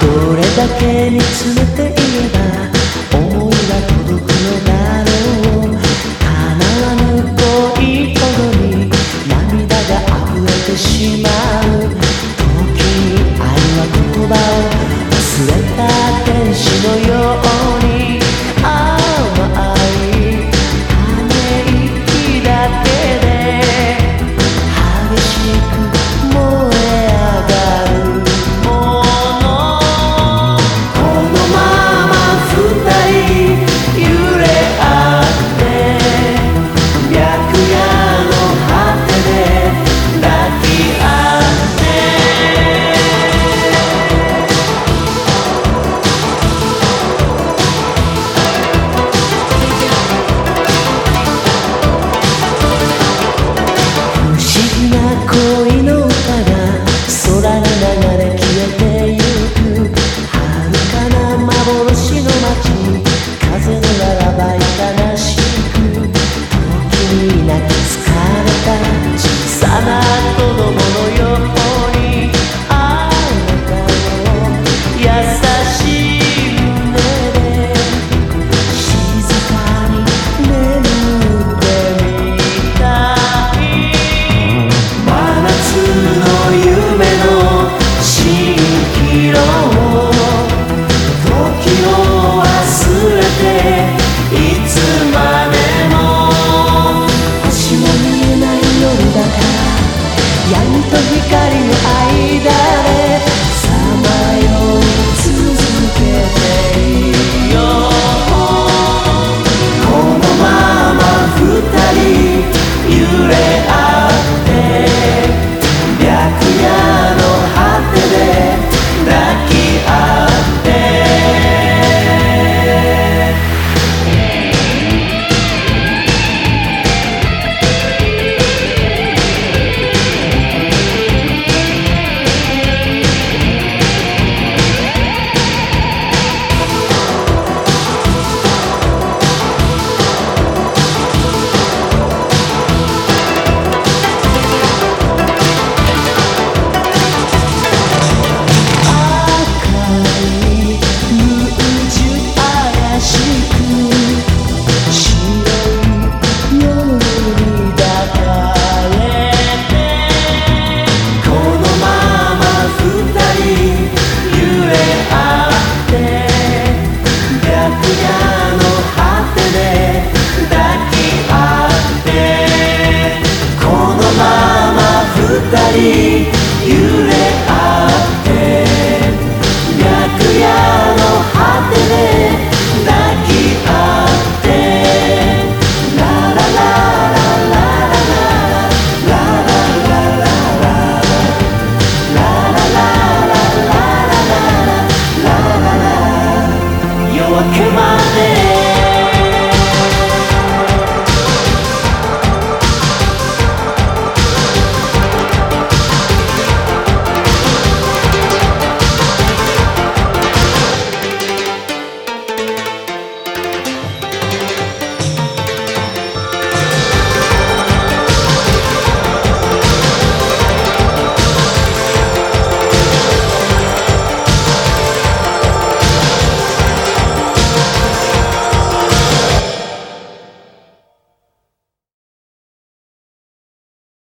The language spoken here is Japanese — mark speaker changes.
Speaker 1: どれだけ見つめていれば思いは届くのだろう。叶わぬ恋ほどに涙が溢れてしまう時に愛は言葉を忘れた天使のように